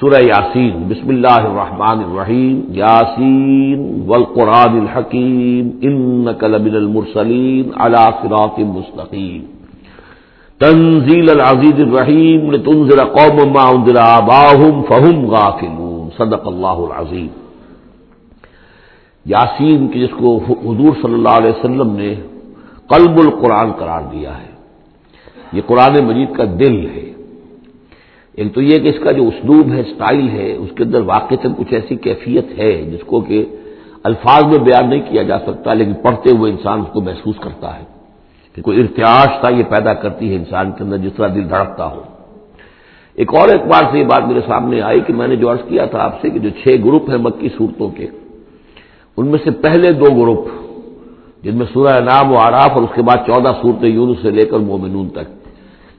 سورہ یاسین، بسم اللہ الرحمن الرحیم، یاسین والقرآن الحکیم انک لمن المرسلین علی صراط مستقیم۔ تنزیل العزیز الرحیم، لتنزل قوم ما انزل آباہم فہم غافلون۔ صدق اللہ العظیم۔ یاسین کی جس کو حضور صلی اللہ علیہ وسلم نے قلب القرآن قرار دیا ہے۔ یہ قرآن مجید کا دل ہے۔ ایک تو یہ کہ اس کا جو اسلوب ہے اسٹائل ہے، اس کے اندر واقع کچھ ایسی کیفیت ہے جس کو کہ الفاظ میں بیان نہیں کیا جا سکتا، لیکن پڑھتے ہوئے انسان اس کو محسوس کرتا ہے کہ کوئی ارتیاش تھا یہ پیدا کرتی ہے انسان کے اندر جس طرح دل دھڑکتا ہو۔ ایک اور اعتبار سے یہ بات میرے سامنے آئی کہ میں نے جو عرض کیا تھا آپ سے کہ جو چھ گروپ ہیں مکی صورتوں کے، ان میں سے پہلے دو گروپ، جن میں سورہ نام و آراف اور اس کے بعد چودہ صورتیں یونس سے لے کر مومنون تک۔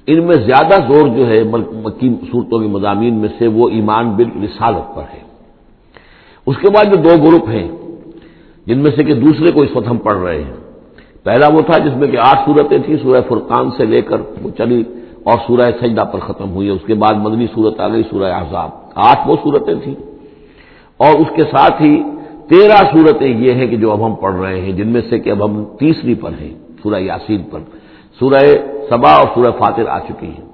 ان میں زیادہ زور جو ہے مکی صورتوں کے مضامین میں سے وہ ایمان بل رسالت پر ہے۔ اس کے بعد جو دو گروپ ہیں، جن میں سے کہ دوسرے کو اس وقت ہم پڑھ رہے ہیں۔ پہلا وہ تھا جس میں کہ آٹھ صورتیں تھیں، سورہ فرقان سے لے کر وہ چلی اور سورہ سجدہ پر ختم ہوئی۔ اس کے بعد مدنی صورت آ گئی سورہ احزاب آٹھ وہ صورتیں تھیں۔ اور اس کے ساتھ ہی تیرہ صورتیں یہ ہیں کہ جو اب ہم پڑھ رہے ہیں، جن میں سے کہ اب ہم تیسری پر ہیں، سورہ یاسین پر۔ سورہ سبا اور سورہ فاتر آ چکی ہے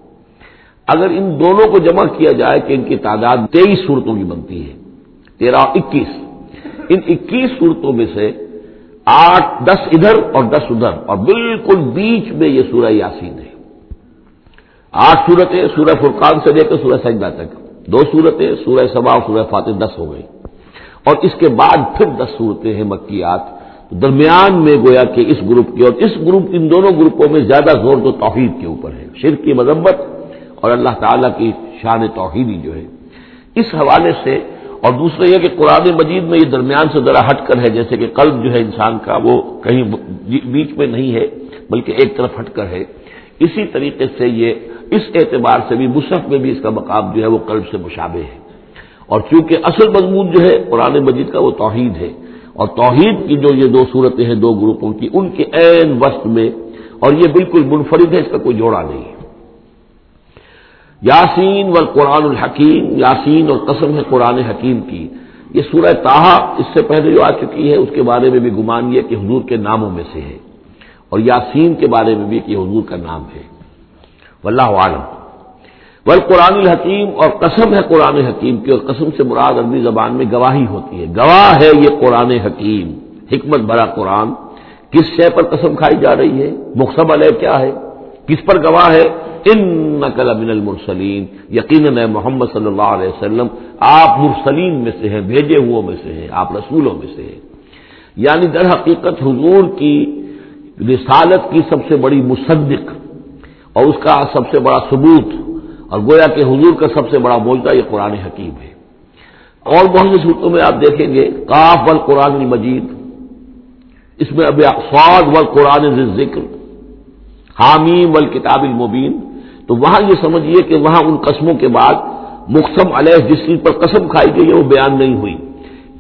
اگر ان دونوں کو جمع کیا جائے کہ ان کی تعداد تیئیس صورتوں کی بنتی ہے، تیرہ اکیس۔ ان اکیس صورتوں میں سے آٹھ دس ادھر اور دس ادھر، اور بالکل بیچ میں یہ سورہ یاسین ہے۔ آٹھ صورتیں سورہ فرقان سے لے کر سورہ سجدہ تک۔ دو صورتیں سورہ سبا اور سورہ فاتح دس ہو گئی اور اس کے بعد پھر دس صورتیں ہیں مکیات۔ درمیان میں گویا کہ اس گروپ کی اور اس گروپ ان دونوں گروپوں میں زیادہ زور تو توحید کے اوپر ہے، شرک کی مذمت اور اللہ تعالیٰ کی شان توحیدی جو ہے۔ اس حوالے سے اور دوسرا یہ کہ قرآن مجید میں یہ درمیان سے ذرا ہٹ کر ہے، جیسے کہ قلب جو ہے انسان کا وہ کہیں بیچ میں نہیں ہے، بلکہ ایک طرف ہٹ کر ہے۔ اسی طریقے سے یہ اس اعتبار سے بھی مصحف میں بھی اس کا مقام جو ہے وہ قلب سے مشابہ ہے۔ اور چونکہ اصل مضمون جو ہے قرآن مجید کا وہ توحید ہے۔ اور توحید کی جو یہ دو صورتیں ہیں دو گروپوں کی، ان کے عین وسط میں، اور یہ بالکل منفرد ہے، اس کا کوئی جوڑا نہیں ہے۔ یاسین و قرآن الحکیم، یاسین اور قسم ہے قرآن حکیم کی۔ یہ سورہ تاہا اس سے پہلے جو آ چکی ہے، اس کے بارے میں بھی گمان یہ کہ حضور کے ناموں میں سے ہے۔ اور یاسین کے بارے میں بھی کہ حضور کا نام ہے۔ واللہ عالم۔ بل قرآن الحکیم، اور قسم ہے قرآن حکیم کی، اور قسم سے مراد عربی زبان میں گواہی ہوتی ہے۔ گواہ ہے یہ قرآن حکیم۔ حکمت بڑا قرآن۔ کس شے پر قسم کھائی جا رہی ہے؟ مقصب علیہ کیا ہے؟ کس پر گواہ ہے؟ ان نقل امن المرسلین۔ یقیناً محمد صلی اللہ علیہ وسلم، آپ مرسلین میں سے ہیں، بھیجے ہوئے میں سے ہیں، آپ رسولوں میں سے ہیں۔ یعنی در حقیقت حضور کی رسالت کی سب سے بڑی مصدق اور اس کا سب سے بڑا ثبوت اور گویا کہ حضور کا سب سے بڑا موجودہ یہ قرآن حکیم ہے۔ اور بہت سی صورتوں میں آپ دیکھیں گے کاف ول قرآن مجید اس میں اب سواد ول قرآن ذکر حامیم ول کتاب المبین۔ تو وہاں یہ سمجھیے کہ وہاں ان قسموں کے بعد مقصم علیہ جس چیز پر قسم کھائی گئی ہے وہ بیان نہیں ہوئی۔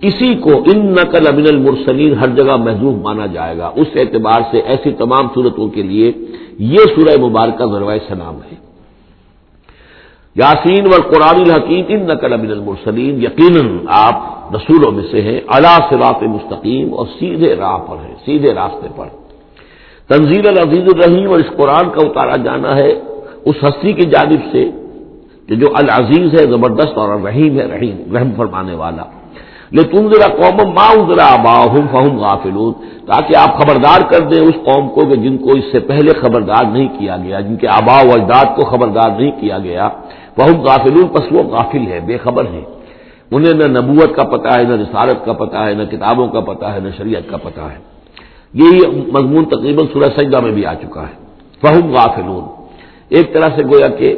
اسی کو ان نقل امن المرسلین ہر جگہ محضوب مانا جائے گا۔ اس اعتبار سے ایسی تمام صورتوں کے لیے یہ سورہ مبارکہ ذروائے سلام ہے۔ یاسین و قرآن الحکیم ان نقل ابن المرسلین، یقیناً آپ رسولوں میں سے ہیں اللہ صراط مستقیم اور سیدھے راہ پر ہیں، سیدھے راستے پر۔ تنزیل العزیز الرحیم اور اس قرآن کا اتارا جانا ہے اس ہستی کی جانب سے کہ جو العزیز ہے، زبردست اور رحیم ہے، رحیم، رحم فرمانے والا۔ لیکن تم ذرا قوم ماؤ ذرا باہم فہم غافل تاکہ آپ خبردار کر دیں اس قوم کو کہ جن کو اس سے پہلے خبردار نہیں کیا گیا، جن کے آبا و اجداد کو خبردار نہیں کیا گیا۔ بہت غافل پس وہ غافل ہے بے خبر ہے انہیں نہ نبوت کا پتہ ہے، نہ رسالت کا پتہ ہے، نہ کتابوں کا پتہ ہے، نہ شریعت کا پتہ ہے۔ یہی مضمون تقریباً سورہ سجدہ میں بھی آ چکا ہے۔ فہم غافل ایک طرح سے گویا کہ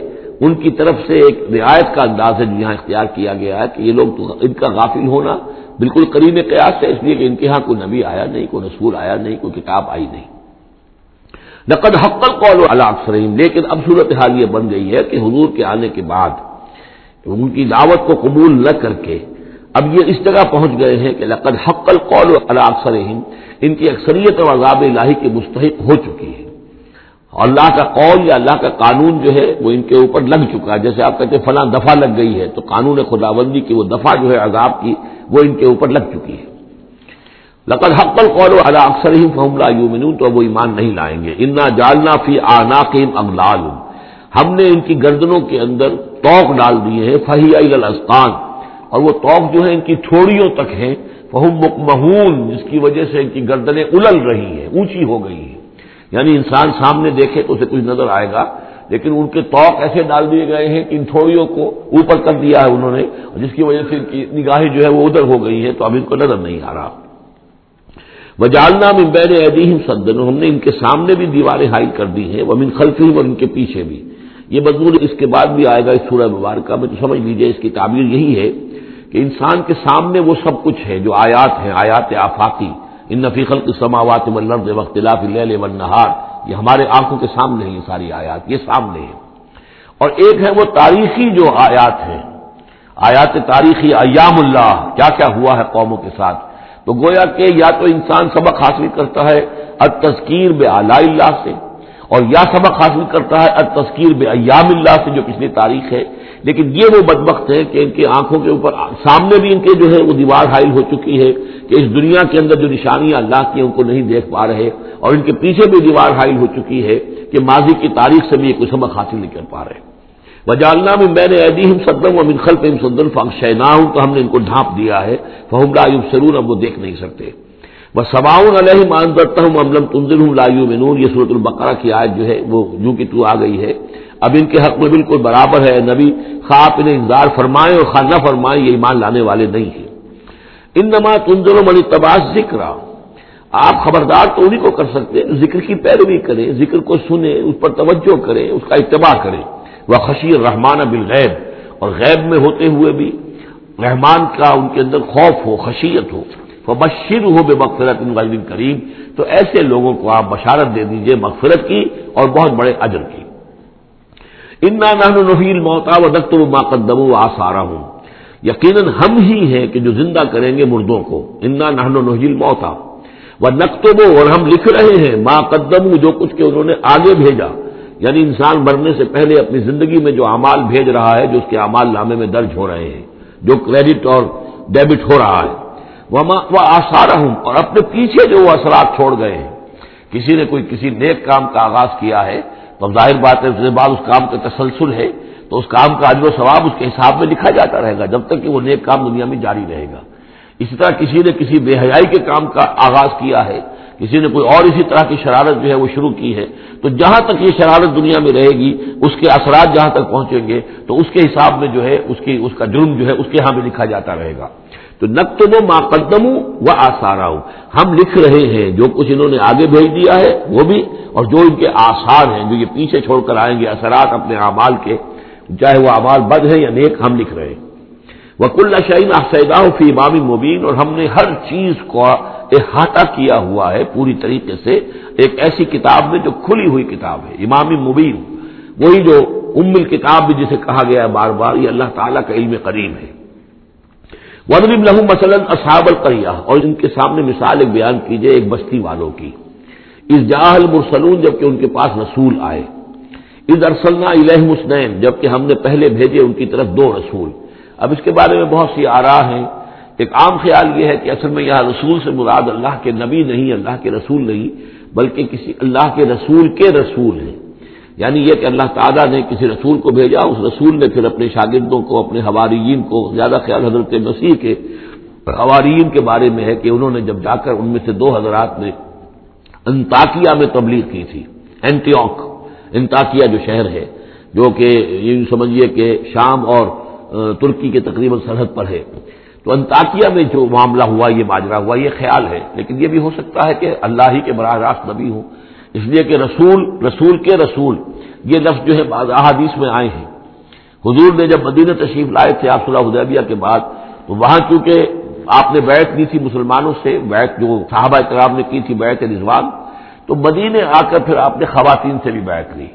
ان کی طرف سے ایک رعایت کا انداز ہے جو یہاں اختیار کیا گیا ہے کہ یہ لوگ تو ان کا غافل ہونا بالکل قریب قیاس ہے، اس لیے کہ ان کے یہاں کوئی نبی آیا نہیں، کوئی رسول آیا نہیں، کوئی کتاب آئی نہیں۔ نقد حقل قول اکثرین لیکن اب صورت حال یہ بن گئی ہے کہ حضور کے آنے کے بعد ان کی دعوت کو قبول نہ کر کے اب یہ اس جگہ پہنچ گئے ہیں کہ لقد حقل قول اکثر ان کی اکثریت اور عذاب الہی کے مستحق ہو چکی ہے اللہ کا قول یا اللہ کا قانون جو ہے وہ ان کے اوپر لگ چکا ہے۔ جیسے آپ کہتے ہیں فلاں دفعہ لگ گئی ہے تو قانون خداوندی کی وہ دفعہ جو ہے عذاب کی وہ ان کے اوپر لگ چکی ہے۔ لقد حق القول اللہ اکثر ہی فہم یومنون تو وہ ایمان نہیں لائیں گے۔ انا جالنا فی آنا اغلال ہم نے ان کی گردنوں کے اندر توق ڈال دیے ہیں فہی الاسقان۔ اور وہ توق جو ہے ان کی تھوڑیوں تک ہیں۔ فہم مکمہون جس کی وجہ سے ان کی گردنیں الل رہی ہیں، اونچی ہو گئی ہیں۔ یعنی انسان سامنے دیکھے تو اسے کچھ نظر آئے گا، لیکن ان کے توق ایسے ڈال دیے گئے ہیں کہ ان تھوڑیوں کو اوپر کر دیا ہے انہوں نے جس کی وجہ سے ان کی نگاہیں جو ہے وہ ادھر ہو گئی ہیں، تو اب ان کو نظر نہیں آ رہا۔ وجالنا میں بین ادیم سدن ہم نے ان کے سامنے بھی دیواریں حائل کر دی ہیں وہ من خلفی اور ان کے پیچھے بھی۔ یہ مضمون اس کے بعد بھی آئے گا اس سورہ مبارکہ میں، تو سمجھ لیجیے اس کی تعبیر یہی ہے کہ انسان کے سامنے وہ سب کچھ ہے جو آیات ہیں، آیات آفاقی۔ ان نفیقل کی سماوات ملرد وقت نہار یہ ہمارے آنکھوں کے سامنے ہیں یہ ساری آیات، یہ سامنے ہیں۔ اور ایک ہے وہ تاریخی جو آیات ہیں۔ آیات تاریخی ایام اللہ، کیا کیا ہوا ہے قوموں کے ساتھ؟ تو گویا کہ یا تو انسان سبق حاصل کرتا ہے اد تذکیر بے اللہ سے، اور یا سبق حاصل کرتا ہے اد تذکیر بے ایام اللہ سے جو پچھلی تاریخ ہے۔ لیکن یہ وہ بدبخت ہے کہ ان کی آنکھوں کے اوپر، سامنے بھی ان کے جو ہے وہ دیوار حائل ہو چکی ہے کہ اس دنیا کے اندر جو نشانیاں اللہ کی ان کو نہیں دیکھ پا رہے، اور ان کے پیچھے بھی دیوار حائل ہو چکی ہے کہ ماضی کی تاریخ سے بھی یہ کوئی سبق حاصل نہیں کر پا رہے۔ وجالنا میں میں نے ادیم صدم و منخل پہ سدن فنگ شینا ہوں تو ہم نے ان کو ڈھانپ دیا ہے، فہم لا سرون اب وہ دیکھ نہیں سکتے۔ وہ سواؤن علیہ مان کرتا ہوں املم تنظر ہوں لایو منور یہ صورت البقرہ کی آیت جو ہے، وہ جو کہ تو آ گئی ہے۔ اب ان کے حق میں بالکل برابر ہے، نبی خواب انہیں انتظار فرمائے اور خانہ فرمائے یہ ایمان لانے والے نہیں ہیں۔ ان نما تنظر و تباس ذکر آپ خبردار تو انہیں کو کر سکتے ذکر کی پیروی کریں، ذکر کو سنیں، اس پر توجہ کریں، اس کا اتباع کریں۔ وہ خشی رحمان بالغیب، اور غیب میں ہوتے ہوئے بھی رحمان کا ان کے اندر خوف ہو، خشیت ہو۔ وہ بشیر ہو بے مغفرت ان کریم۔ تو ایسے لوگوں کو آپ بشارت دے دیجیے مغفرت کی اور بہت بڑے اجر کی۔ انا نہن نفیل موتا و دخت و ماقدم و آسارا ہوں یقیناً ہم ہی ہیں کہ جو زندہ کریں گے مردوں کو۔ انا نہن نحیل موتا وہ نقطب اور ہم لکھ رہے ہیں ماں قدم جو کچھ کہ انہوں نے آگے بھیجا۔ یعنی انسان مرنے سے پہلے اپنی زندگی میں جو امال بھیج رہا ہے، جو اس کے امال نامے میں درج ہو رہے ہیں، جو کریڈٹ اور ڈیبٹ ہو رہا ہے وہ آسارا ہوں اور اپنے پیچھے جو وہ اثرات چھوڑ گئے ہیں۔ کسی نے کوئی کسی نیک کام کا آغاز کیا ہے، تو ظاہر بات ہے، اس کے بعد اس کام کا تسلسل ہے، تو اس کام کا عجب و ثواب اس کے حساب میں لکھا جاتا رہے گا، جب تک کہ وہ نیک کام دنیا میں جاری رہے گا۔ اسی طرح کسی نے کسی بے حیائی کے کام کا آغاز کیا ہے کسی نے کوئی اور اسی طرح کی شرارت جو ہے وہ شروع کی ہے، تو جہاں تک یہ شرارت دنیا میں رہے گی، اس کے اثرات جہاں تک پہنچیں گے، تو اس کے حساب میں جو ہے اس کی، اس کا جرم جو ہے اس کے یہاں بھی لکھا جاتا رہے گا۔ تو نقطب و ماقدم و آسارا ہوں ہم لکھ رہے ہیں جو کچھ انہوں نے آگے بھیج دیا ہے، وہ بھی، اور جو ان کے آثار ہیں، جو یہ پیچھے چھوڑ کر آئیں گے اثرات اپنے اعمال کے، چاہے وہ اعمال بد ہیں یا نیک، ہم لکھ رہے ہیں۔ وکل شعین سیدا فی امام مبین اور ہم نے ہر چیز کو احاطہ کیا ہوا ہے پوری طریقے سے ایک ایسی کتاب میں جو کھلی ہوئی کتاب ہے، امام مبین، وہی جو ام کتاب بھی جسے کہا گیا ہے بار بار، یہ اللہ تعالیٰ کا علم قریب ہے۔ ودرب لہو مثلاً اصحاب القریہ اور ان کے سامنے مثال ایک بیان کیجیے ایک بستی والوں کی۔ اس جاہل مرسلون جبکہ ان کے پاس رسول آئے۔ اس ارسلنا الہ مسنین جبکہ ہم نے پہلے بھیجے ان کی طرف دو رسول۔ اب اس کے بارے میں بہت سی آرا ہیں۔ ایک عام خیال یہ ہے کہ اصل میں یہاں رسول سے مراد اللہ کے نبی نہیں، اللہ کے رسول نہیں، بلکہ کسی اللہ کے رسول کے رسول ہیں۔ یعنی یہ کہ اللہ تعالیٰ نے کسی رسول کو بھیجا، اس رسول نے پھر اپنے شاگردوں کو، اپنے حواریین کو، زیادہ خیال حضرت مسیح کے حواریین کے بارے میں ہے کہ انہوں نے جب جا کر ان میں سے دو حضرات نے انتاکیہ میں تبلیغ کی تھی اینٹیوک انتاکیہ جو شہر ہے، جو کہ یہ سمجھیے کہ شام اور ترکی کے تقریباً سرحد پر ہے۔ تو انتاکیہ میں جو معاملہ ہوا، یہ ماجرا ہوا، یہ خیال ہے۔ لیکن یہ بھی ہو سکتا ہے کہ اللہ ہی کے براہ راست نبی ہوں۔ اس لیے کہ رسول رسول کے رسول، یہ لفظ جو ہے احادیث میں آئے ہیں۔ حضور نے جب مدینہ تشریف لائے تھے آپ صلی حدیبیہ کے بعد، تو وہاں چونکہ آپ نے بیعت کی تھی مسلمانوں سے، بیعت جو صحابہ اکرام نے کی تھی، بیعت رضوان، تو مدینے آ کر پھر آپ نے خواتین سے بھی بیعت لی۔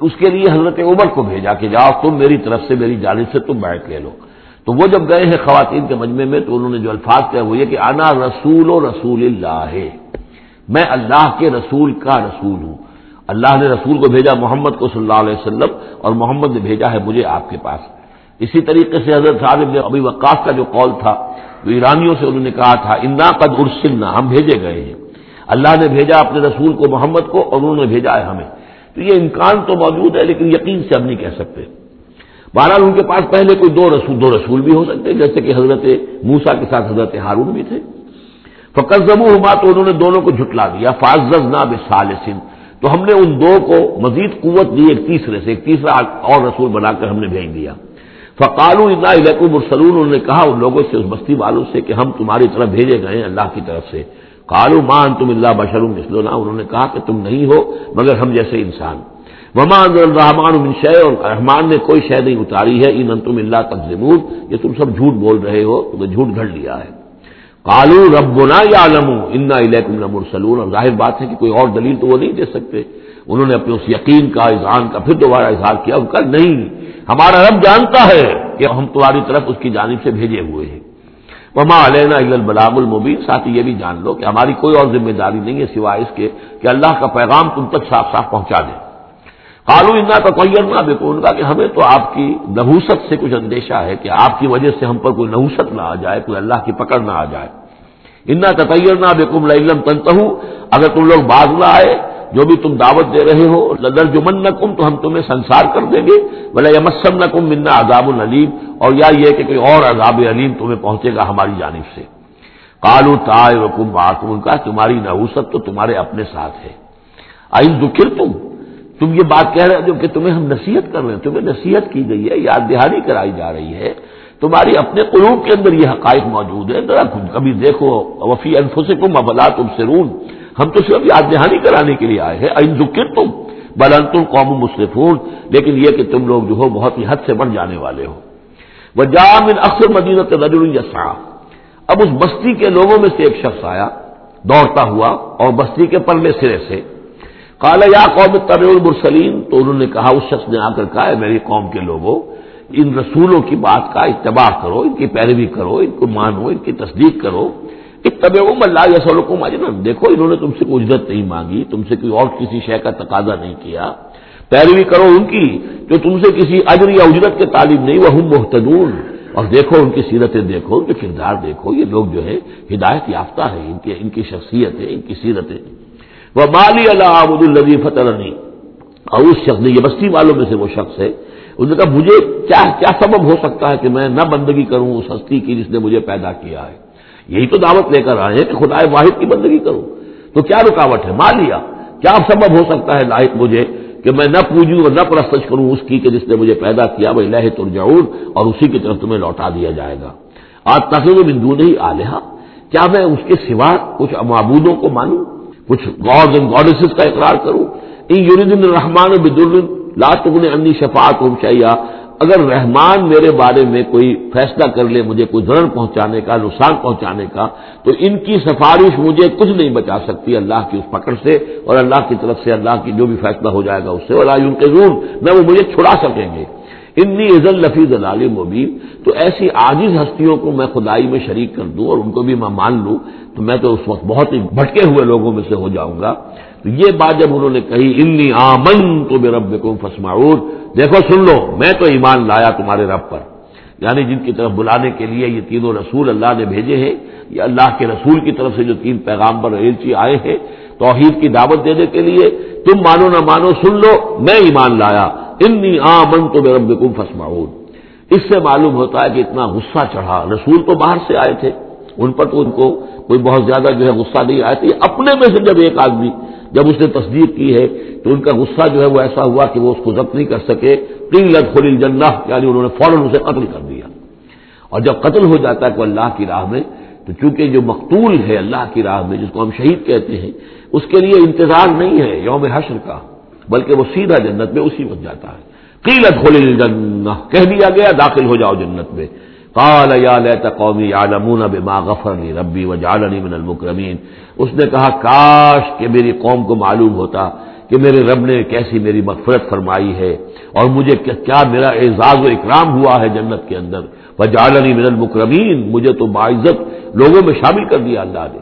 اس کے لیے حضرت عمر کو بھیجا کہ جاؤ، تم میری طرف سے میری جانب سے تم بیٹھ لے لو۔ تو وہ جب گئے ہیں خواتین کے مجمع میں تو انہوں نے جو الفاظ کیا وہ یہ کہ آنا رسول و رسول اللہ ہے میں اللہ کے رسول کا رسول ہوں۔ اللہ نے رسول کو بھیجا محمد کو صلی اللہ علیہ وسلم اور محمد نے بھیجا ہے مجھے آپ کے پاس۔ اسی طریقے سے حضرت صاحب نے ابھی وقاص کا جو قول تھا وہ ایرانیوں سے انہوں نے کہا تھا، انا قد ارسلنا، ہم بھیجے گئے ہیں۔ اللہ نے بھیجا اپنے رسول کو محمد کو اور انہوں نے بھیجا ہے ہمیں۔ تو یہ امکان تو موجود ہے لیکن یقین سے ہم نہیں کہہ سکتے۔ بہرحال ان کے پاس پہلے کوئی دو رسول دو رسول بھی ہو سکتے جیسے کہ حضرت موسا کے ساتھ حضرت ہارون بھی تھے۔ فقط ہوا تو انہوں نے دونوں کو جھٹلا دیا۔ فاضز نہ بے تو ہم نے ان دو کو مزید قوت دی، ایک تیسرے سے، ایک تیسرا اور رسول بنا کر ہم نے بھیج دیا۔ فقالو اللہ مرسلون۔ انہوں نے کہا، ان لوگوں سے، اس بستی والوں سے کہ ہم تمہاری طرف بھیجے گئے ہیں اللہ کی طرف سے۔ کالو مان تم اللہ بشروم مسلم انہوں نے کہا کہ تم نہیں ہو، مگر ہم جیسے انسان۔ ومان الرحمان شے اور رحمان نے کوئی شے نہیں اتاری ہے ان تم اللہ تقزمون یہ تم سب جھوٹ بول رہے ہو، تمہیں جھوٹ گھڑ لیا ہے۔ کالو ربنا یا علم انا السلون اور ظاہر بات ہے کہ کوئی اور دلیل تو وہ نہیں دے سکتے۔ انہوں نے اپنے اس یقین کا اذہان کا، پھر دوبارہ اظہار کیا۔ ان کا نہیں، ہمارا رب جانتا ہے کہ ہم تمہاری طرف اس کی جانب سے بھیجے ہوئے ہیں۔ وما علینا البلاغ المبین ساتھ یہ بھی جان لو کہ ہماری کوئی اور ذمہ داری نہیں ہے سوائے اس کے کہ اللہ کا پیغام تم تک صاف صاف پہنچا دیں کالو انا کا کوئی نہ ان کا کہ ہمیں تو آپ کی نحوست سے کچھ اندیشہ ہے کہ آپ کی وجہ سے ہم پر کوئی نحوست نہ آ جائے، کوئی اللہ کی پکڑ نہ آ جائے۔ انا تطیر نہ بیکم لم تنت اگر تم لوگ باز نہ آئے، جو بھی تم دعوت دے رہے ہو لدر جمن نہ کم تو ہم تمہیں سنسار کر دیں گے۔ بلا یمسم نہ کم منا عذاب العلیم اور یا یہ کہ کوئی اور عذاب علیم تمہیں پہنچے گا ہماری جانب سے۔ کالو تائے وکم باتم کا تمہاری نحوست تو تمہارے اپنے ساتھ ہے۔ آئی ذکر تم تم یہ بات کہہ رہے ہو کہ تمہیں ہم نصیحت کر رہے ہیں، تمہیں نصیحت کی گئی ہے، یاد دہانی کرائی جا رہی ہے۔ تمہاری اپنے قلوب کے اندر یہ حقائق موجود ہے ذرا کبھی دیکھو، وفی انفسکم ابلا تم سرون ہم تو صرف یاد دہانی کرانے کے لیے آئے ہیں۔ این ذکر تم بلن تم قوم مصرفون لیکن یہ کہ تم لوگ جو ہو، بہت ہی حد سے بڑھ جانے والے ہو۔ وہ جامن اکثر مدینہ رجل یسا اب اس بستی کے لوگوں میں سے ایک شخص آیا، دوڑتا ہوا اور بستی کے پرلے سرے سے۔ کالا یا قوم طب المرسلیم تو انہوں نے کہا، اس شخص نے آ کر کہا ہے میری قوم کے لوگوں، ان رسولوں کی بات کا اتباع کرو، ان کی پیروی کرو، ان کو مانو، ان کی تصدیق کرو. اتب اللہ یسلکم اجرن دیکھو، انہوں نے تم سے کوئی اجرت نہیں مانگی، تم سے کوئی اور کسی شے کا تقاضا نہیں کیا. پیروی کرو ان کی، جو تم سے کسی اجر یا اجرت کے تعلیم نہیں وہ محتدون اور دیکھو، ان کی سیرتیں دیکھو، ان کے کردار دیکھو. یہ لوگ جو ہے ہدایت یافتہ ہے ان کی ان کی شخصیت ہے ان کی سیرتیں. وہ مالی اللہ عبد النبی فتح اور اس شخص نے یہ بستی والوں میں سے وہ شخص ہے، اس نے کہا، مجھے کیا کیا سبب ہو سکتا ہے کہ میں نہ بندگی کروں اس ہستی کی جس نے مجھے پیدا کیا ہے؟ یہی تو دعوت لے کر آئے ہیں کہ خدا واحد کی بندگی کروں۔ تو کیا رکاوٹ ہے؟ مان لیا کیا سبب ہو سکتا ہے لاحق مجھے کہ میں نہ پوجوں اور نہ پرستش کروں اس کی کہ جس نے مجھے پیدا کیا؟ وہ لہ ترجعون اور اسی کی طرف تمہیں لوٹا دیا جائے گا۔ آج تصویر بندو نہیں آلیہ کیا میں اس کے سوا کچھ معبودوں کو مانوں؟ کچھ گاڈ اینڈ گاڈسز کا اقرار کروں۔ ان یوریدن رحمان بدر لا تغن انی شفاعت ہوں چاہیے اگر رحمان میرے بارے میں کوئی فیصلہ کر لے، مجھے کوئی ضرر پہنچانے کا، نقصان پہنچانے کا، تو ان کی سفارش مجھے کچھ نہیں بچا سکتی اللہ کی اس پکڑ سے، اور اللہ کی طرف سے اللہ کی جو بھی فیصلہ ہو جائے گا اس سے۔ اللہ ان کے ضرور نہ وہ مجھے چھڑا سکیں گے۔ انی عزل لفیظ العالم مبین، تو ایسی عاجز ہستیوں کو میں خدائی میں شریک کر دوں اور ان کو بھی میں مان لوں، تو میں تو اس وقت بہت ہی بھٹکے ہوئے لوگوں میں سے ہو جاؤں گا۔ تو یہ بات جب انہوں نے کہی، انی آمن تو بے رب کو فسماؤ دیکھو سن لو، میں تو ایمان لایا تمہارے رب پر۔ یعنی جن کی طرف بلانے کے لیے یہ تینوں رسول اللہ نے بھیجے ہیں، یا اللہ کے رسول کی طرف سے جو تین پیغام پر ایلچی آئے ہیں، توحید کی دعوت دینے کے لیے، تم مانو نہ مانو، سن لو، میں ایمان لایا۔ انی آمن تو بے رب اس سے معلوم ہوتا ہے کہ اتنا غصہ چڑھا۔ رسول تو باہر سے آئے تھے۔ ان پر تو ان کو کوئی بہت زیادہ جو ہے غصہ نہیں آیا تھا۔ اپنے میں سے جب ایک آدمی جب اس نے تصدیق کی ہے تو ان کا غصہ جو ہے وہ ایسا ہوا کہ وہ اس کو ضبط نہیں کر سکے۔ تین لگ خلی جنہ یعنی انہوں نے فوراً اسے قتل کر دیا۔ اور جب قتل ہو جاتا ہے کوئی اللہ کی راہ میں، تو چونکہ جو مقتول ہے اللہ کی راہ میں، جس کو ہم شہید کہتے ہیں، اس کے لیے انتظار نہیں ہے یوم حشر کا۔ بلکہ وہ سیدھا جنت میں اسی وقت جاتا ہے۔ قیلت خلی جنہ کہہ دیا گیا، داخل ہو جاؤ جنت میں۔ قال، یا لیت قومی یعلمون بما غفر لی ربی وجعلنی من المکرمین۔ اس نے کہا، کاش کہ میری قوم کو معلوم ہوتا کہ میرے رب نے کیسی میری مغفرت فرمائی ہے اور مجھے کیا میرا اعزاز و اکرام ہوا ہے جنت کے اندر۔ وجعلنی من المکرمین، مجھے تو باعزت لوگوں میں شامل کر دیا اللہ نے۔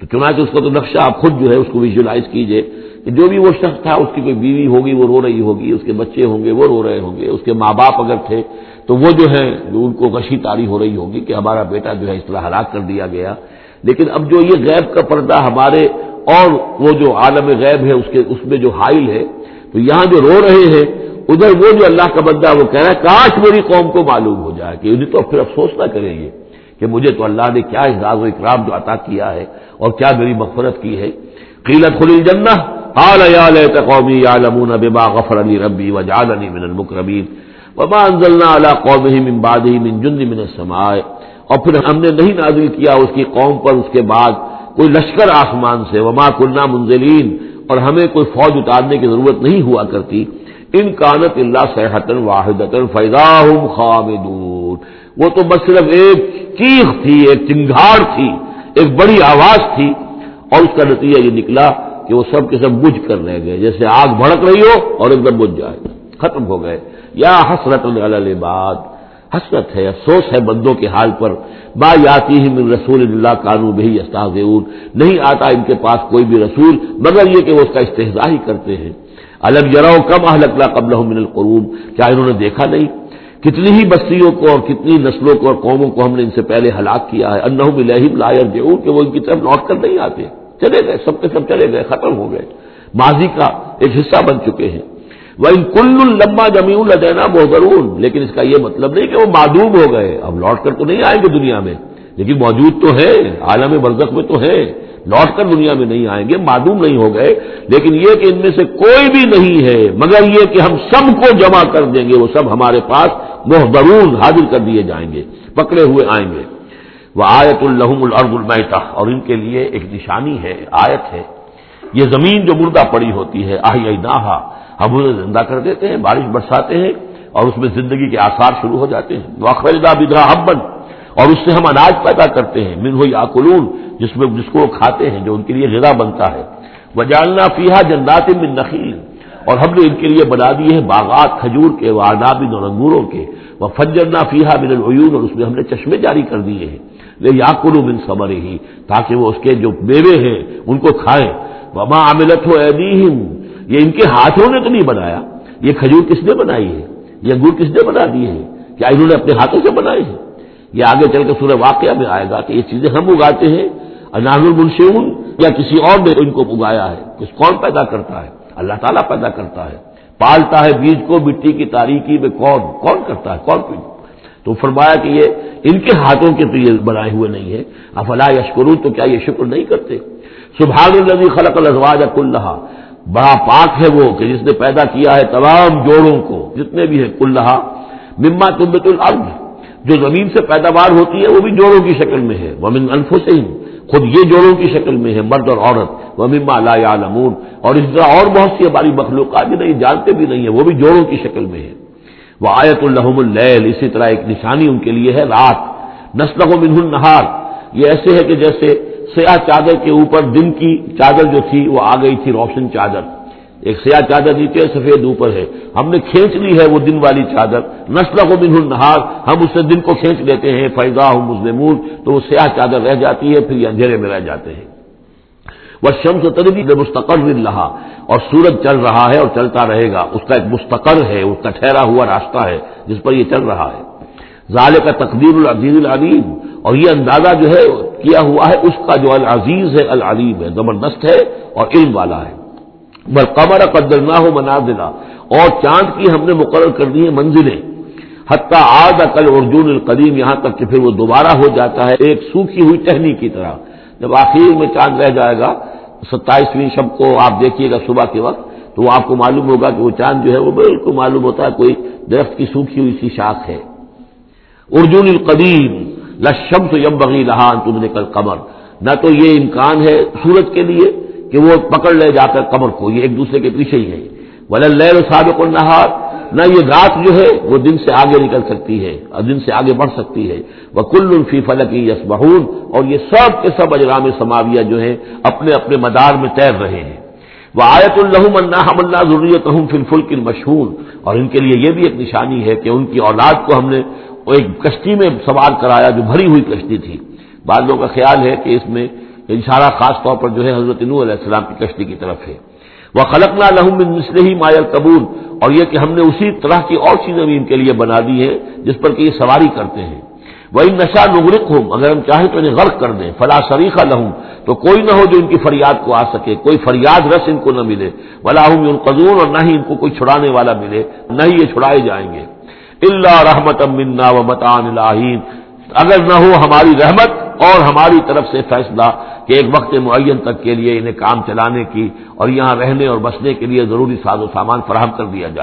تو چنانچہ اس کا تو نقشہ آپ خود جو ہے اس کو ویژلائز کیجیے۔ کہ جو بھی وہ شخص تھا، اس کی کوئی بیوی ہوگی، وہ رو رہی ہوگی، اس کے بچے ہوں گے، وہ رو رہے ہوں گے، اس کے ماں باپ اگر تھے، تو وہ جو ہے، ان کو غشی تاری ہو رہی ہوگی کہ ہمارا بیٹا جو ہے اس طرح ہلاک کر دیا گیا۔ لیکن اب جو یہ غیب کا پردہ ہمارے اور وہ جو عالم غیب ہے، اس کے، اس میں جو حائل ہے، تو یہاں جو رو رہے ہیں، ادھر وہ جو اللہ کا بندہ وہ کہہ رہا ہے، کاش میری قوم کو معلوم ہو جائے کہ انہیں تو پھر افسوس نہ کریں گے کہ مجھے تو اللہ نے کیا اعزاز و اکرام جو عطا کیا ہے اور کیا میری مغفرت کی ہے۔ قیلت خلی جنہ قال یا لیت قومی یعلمون بما غفر علی ربی وجعلنی من المکرمین وما انزلنا على قومه من بعده من جند من السماء. اور پھر ہم نے نہیں نازل کیا اس کی قوم پر، اس کے بعد کوئی لشکر آسمان سے، وما کلنا منزلین اور ہمیں کوئی فوج اتارنے کی ضرورت نہیں ہوا کرتی۔ ان کانت اللہ صحت واحد فیضا خامدون۔ وہ تو بس صرف ایک چیخ تھی، ایک چنگاڑ تھی، ایک بڑی آواز تھی، اور اس کا نتیجہ یہ نکلا کہ وہ سب کے سب بجھ کر رہ گئے، جیسے آگ بھڑک رہی ہو اور ایک دم بجھ جائے، ختم ہو گئے۔ یا حسرت الباد حسرت ہے افسوس ہے بندوں کے حال پر با یاتی ہی من رسول اللہ کانو بہی استاذ نہیں آتا ان کے پاس کوئی بھی رسول، مگر یہ کہ وہ اس کا استحضا ہی کرتے ہیں۔ الگ جراؤ کم اہلکلا قبل من القروب کیا انہوں نے دیکھا نہیں؟ کتنی ہی بستیوں کو اور کتنی نسلوں کو اور قوموں کو ہم نے ان سے پہلے ہلاک کیا ہے۔ انہوں لہم لائر کہ وہ ان کی طرف لوٹ کر نہیں آتے۔ چلے گئے، سب کے سب چلے گئے، ختم ہو گئے۔ ماضی کا ایک حصہ بن چکے ہیں۔ وہ ان کل لمبا زمین لدینا بہترون لیکن اس کا یہ مطلب نہیں کہ وہ معدوم ہو گئے۔ اب لوٹ کر تو نہیں آئیں گے دنیا میں۔ لیکن موجود تو ہے عالم برزخ میں تو ہے لوٹ کر دنیا میں نہیں آئیں گے، معدوم نہیں ہو گئے۔ لیکن یہ کہ ان میں سے کوئی بھی نہیں ہے، مگر یہ کہ ہم سب کو جمع کر دیں گے، وہ سب ہمارے پاس محبرون حاضر کر دیے جائیں گے، پکڑے ہوئے آئیں گے۔ وہ آیت الحم الرد المتا اور ان کے لیے ایک نشانی ہے آیت ہے۔ یہ زمین جو مردہ پڑی ہوتی ہے آہی نہا ہم انہیں زندہ کر دیتے ہیں، بارش برساتے ہیں اور اس میں زندگی کے آثار شروع ہو جاتے ہیں۔ واخرجہ بدرا حبن اور اس سے ہم اناج پیدا کرتے ہیں۔ من ہو یا جس میں جس کو وہ کھاتے ہیں، جو ان کے لیے غذا بنتا ہے۔ وہ جالنا فیحا جنات من نخیل اور ہم نے ان کے لیے بنا دیے ہیں باغات، کھجور کے وہ آدابن اور انگوروں کے۔ وہ فجرنا فیحا بن العیون اور اس میں ہم نے چشمے جاری کر دیے ہیں۔ لے یا بن صبر ہی تاکہ وہ اس کے جو بیوے ہیں، ان کو کھائیں۔ وما عملت ہو یہ ان کے ہاتھوں نے تو نہیں بنایا۔ یہ کھجور کس نے بنائی ہے؟ یہ انگور کس نے بنا دیے ہیں؟ کیا انہوں نے اپنے ہاتھوں سے بنائے ہیں؟ یہ آگے چل کے سورہ واقعہ میں آئے گا کہ یہ چیزیں ہم اگاتے ہیں۔ انار المنشون یا کسی اور نے ان کو اگایا ہے۔ کس کون پیدا کرتا ہے؟ اللہ تعالیٰ پیدا کرتا ہے۔ پالتا ہے بیج کو، مٹی کی تاریکی میں کون؟ کون کرتا ہے؟ کون تو فرمایا کہ یہ ان کے ہاتھوں کے تو یہ بنائے ہوئے نہیں ہے افلا یشکرو تو کیا یہ شکر نہیں کرتے؟ سبحان النبی خلق الزواج کلحا بڑا پاک ہے وہ کہ جس نے پیدا کیا ہے تمام جوڑوں کو، جتنے بھی ہیں کلحا مما تمبت الارض۔ جو زمین سے پیداوار ہوتی ہے، وہ بھی جوڑوں کی شکل میں ہے۔ وہ من خود یہ جوڑوں کی شکل میں ہے، مرد اور عورت۔ وہ مما لا عالمون اور اس طرح اور بہت سی ہماری مخلوقات بھی نہیں، جانتے بھی نہیں ہیں، وہ بھی جوڑوں کی شکل میں ہے وہ آیت الحم اللیل اسی طرح ایک نشانی ان کے لیے ہے، رات۔ نسل و منہ النہار یہ ایسے ہے کہ جیسے سیاہ چادر کے اوپر دن کی چادر جو تھی، وہ آ گئی تھی، روشن چادر۔ ایک سیاہ چادر نیچے سفید اوپر ہے۔ ہم نے کھینچ لی ہے وہ دن والی چادر۔ نسل و منہ النہار ہم اس سے دن کو کھینچ لیتے ہیں۔ فیضا ہوں مسلم تو وہ سیاہ چادر رہ جاتی ہے، پھر یہ اندھیرے میں رہ جاتے ہیں۔ وہ شمس تربی مستقر رہا اور سورج چل رہا ہے اور چلتا رہے گا۔ اس کا ایک مستقر ہے، اس کا ٹھہرا ہوا راستہ ہے جس پر یہ چل رہا ہے۔ ظال کا تقدیر العزیز العلیم، اور یہ اندازہ جو ہے کیا ہوا ہے، اس کا جو العزیز ہے، العلیم ہے، زبردست ہے اور علم والا ہے۔ بل قمر قدر نہ ہو منازلہ، اور چاند کی ہم نے مقرر کر دی ہے منزلیں۔ حتیٰ آد عقل ارجن القدیم، یہاں تک کہ پھر وہ دوبارہ ہو جاتا ہے، ایک سوکھی ہوئی ٹہنی کی طرح۔ جب آخر میں چاند رہ جائے گا ستائیسویں شب کو آپ دیکھیے گا صبح کے وقت، تو وہ آپ کو معلوم ہوگا کہ وہ چاند جو ہے وہ بالکل معلوم ہوتا ہے کوئی درخت کی سوکھی ہوئی سی شاخ ہے۔ ارجن القدیم لشم تو یم بغی لہان تم نے کل قمر نہ تو یہ امکان ہے سورج کے لیے کہ وہ پکڑ لے جا کر قمر کو، یہ ایک دوسرے کے پیچھے ہی ہے۔ ولل سابق النہار نہ یہ رات جو ہے وہ دن سے آگے نکل سکتی ہے اور دن سے آگے بڑھ سکتی ہے۔ وہ کل الفی فلکی یس اور یہ سب کے سب اجرام سماویہ جو ہیں اپنے اپنے مدار میں تیر رہے ہیں۔ وہ آیت الحم اللہ اللہ ضروریت ہوں فل کی مشہور اور ان کے لیے یہ بھی ایک نشانی ہے کہ ان کی اولاد کو ہم نے ایک کشتی میں سوار کرایا جو بھری ہوئی کشتی تھی۔ بعض لوگوں کا خیال ہے کہ اس میں اشارہ خاص طور پر جو ہے حضرت نو علیہ السلام کی کشتی کی طرف ہے۔ وہ خلق نہ لہم مسل ہی مایل قبول اور یہ کہ ہم نے اسی طرح کی اور چیزیں بھی ان کے لیے بنا دی ہیں جس پر کہ یہ سواری کرتے ہیں۔ وہی نشہ نغرق ہوں اگر ہم چاہیں تو انہیں غرق کر دیں۔ فلاں شریقہ لہوں تو کوئی نہ ہو جو ان کی فریاد کو آ سکے۔ کوئی فریاد رس ان کو نہ ملے۔ ولا ہوں ان قزون اور نہ ہی ان کو کوئی چھڑانے والا ملے۔ نہ ہی یہ چھڑائے جائیں گے۔ اللہ رحمت منا و متان الہین اگر نہ ہو ہماری رحمت اور ہماری طرف سے فیصلہ کہ ایک وقت معین تک کے لیے انہیں کام چلانے کی اور یہاں رہنے اور بسنے کے لیے ضروری ساز و سامان فراہم کر دیا جائے۔